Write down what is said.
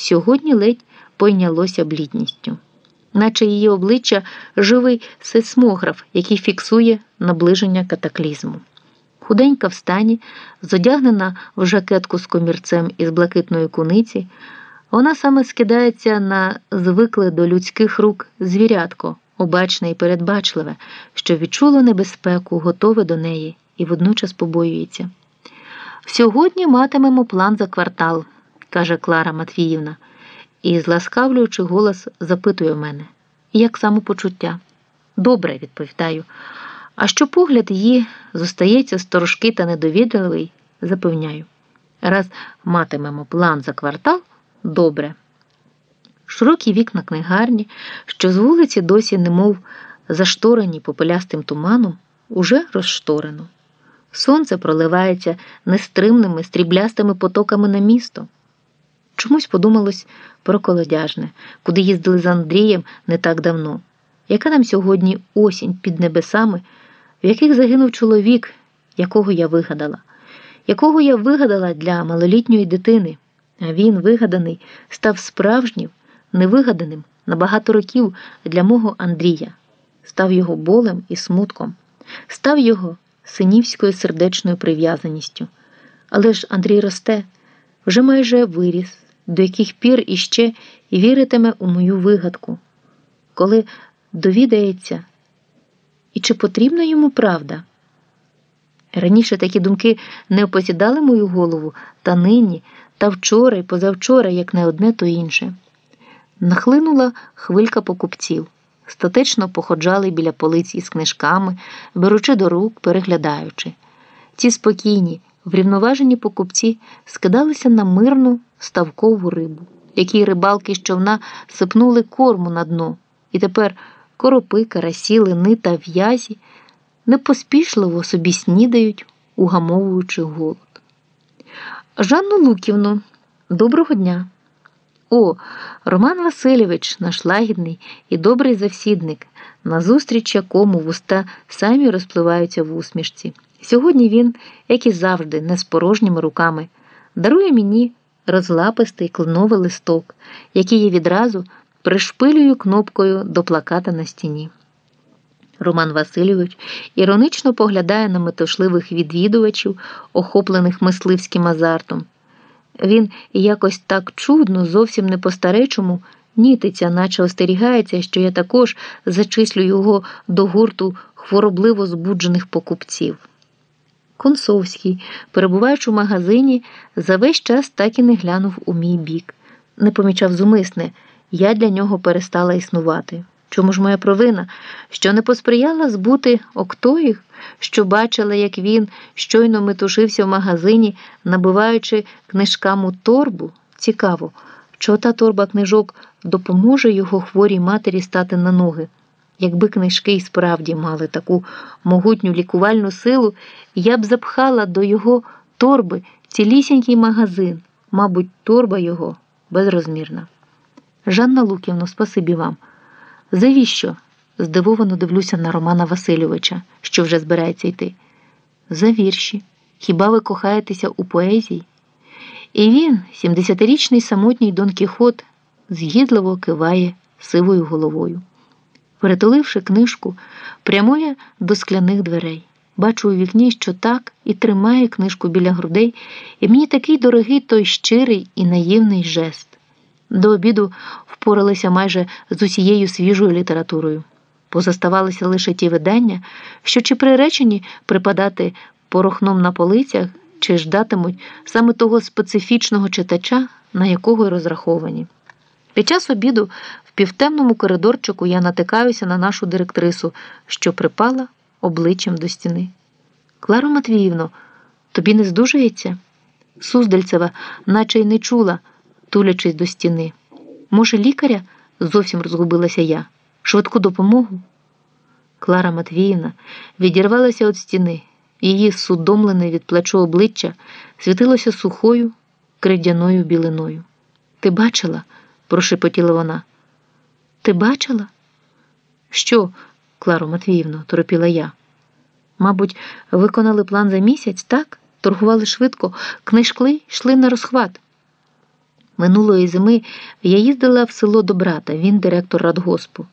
сьогодні ледь пойнялося блідністю, наче її обличчя живий сейсмограф, який фіксує наближення катаклізму. Худенька в стані, зодягнена в жакетку з комірцем із блакитної куниці, вона саме скидається на звикле до людських рук звірятко, обачне і передбачливе, що відчуло небезпеку, готове до неї і водночас побоюється. Сьогодні матимемо план за квартал, каже Клара Матвіївна, і, зласкавлюючи голос, запитує мене, як самопочуття. Добре, відповідаю. А що погляд її зостається сторожки та недовідливий, запевняю. Раз матимемо план за квартал, добре. Широкі вікна книгарні, що з вулиці досі немов зашторені попелястим туманом, уже розшторено. Сонце проливається нестримними стріблястими потоками на місто. Чомусь подумалось про колодяжне, куди їздили з Андрієм не так давно. Яка нам сьогодні осінь під небесами, в яких загинув чоловік, якого я вигадала, якого я вигадала для малолітньої дитини, а він, вигаданий, став справжнім, невигаданим на багато років для мого Андрія, став його болем і смутком, став його синівською сердечною прив'язаністю. Але ж Андрій росте, вже майже виріс, до яких пір іще віритиме у мою вигадку, коли довідається, і чи потрібна йому правда? Раніше такі думки не опосідали мою голову, та нині, та вчора і позавчора, як не одне, то інше. Нахлинула хвилька покупців статечно походжали біля полиць із книжками, беручи до рук, переглядаючи. Ці спокійні, врівноважені покупці скидалися на мирну ставкову рибу, якій рибалки з човна сипнули корму на дно, і тепер коропи, карасі, лини та в'язі непоспішливо собі снідають, угамовуючи голод. Жанну Луківну, доброго дня! О, Роман Васильович, наш лагідний і добрий завсідник, назустріч якому вуста самі розпливаються в усмішці. Сьогодні він, як і завжди, не з порожніми руками, дарує мені розлапистий кленовий листок, який я відразу пришпилюю кнопкою до плаката на стіні. Роман Васильович іронично поглядає на метушливих відвідувачів, охоплених мисливським азартом. Він якось так чудно, зовсім не по-старечому, нітиться, наче остерігається, що я також зачислю його до гурту хворобливо збуджених покупців. Консовський, перебуваючи в магазині, за весь час так і не глянув у мій бік, не помічав зумисне, я для нього перестала існувати. Чому ж моя провина, що не посприяла збути октоїх, що бачила, як він щойно метушився в магазині, набиваючи книжкам у торбу? Цікаво, що та торба книжок допоможе його хворій матері стати на ноги. Якби книжки й справді мали таку могутню лікувальну силу, я б запхала до його торби цілісінький магазин, мабуть, торба його безрозмірна. Жанна Луківна, спасибі вам. Завіщо? здивовано дивлюся на Романа Васильовича, що вже збирається йти. За вірші. Хіба ви кохаєтеся у поезії? І він, 70-річний самотній Дон Кіхот, згідливо киває сивою головою. Перетуливши книжку, прямує до скляних дверей. Бачу у вікні, що так, і тримає книжку біля грудей, і мені такий дорогий той щирий і наївний жест. До обіду впоралися майже з усією свіжою літературою. Позаставалися лише ті видання, що чи приречені припадати порохном на полицях, чи ждатимуть саме того специфічного читача, на якого й розраховані. Під час обіду в півтемному коридорчику я натикаюся на нашу директрису, що припала обличчям до стіни. Кларо Матвіївно, тобі не здужується? Суздальцева, наче й не чула тулячись до стіни. Може, лікаря? зовсім розгубилася я. Швидку допомогу. Клара Матвіївна відірвалася від стіни. Її судомлене від плечу обличчя світилося сухою, кридяною білиною. Ти бачила? Прошепотіла вона. Ти бачила? Що, Клару Матвіївну, торопіла я. Мабуть, виконали план за місяць, так? Торгували швидко, книжкли йшли на розхват. Минулої зими я їздила в село до брата, він директор радгоспу.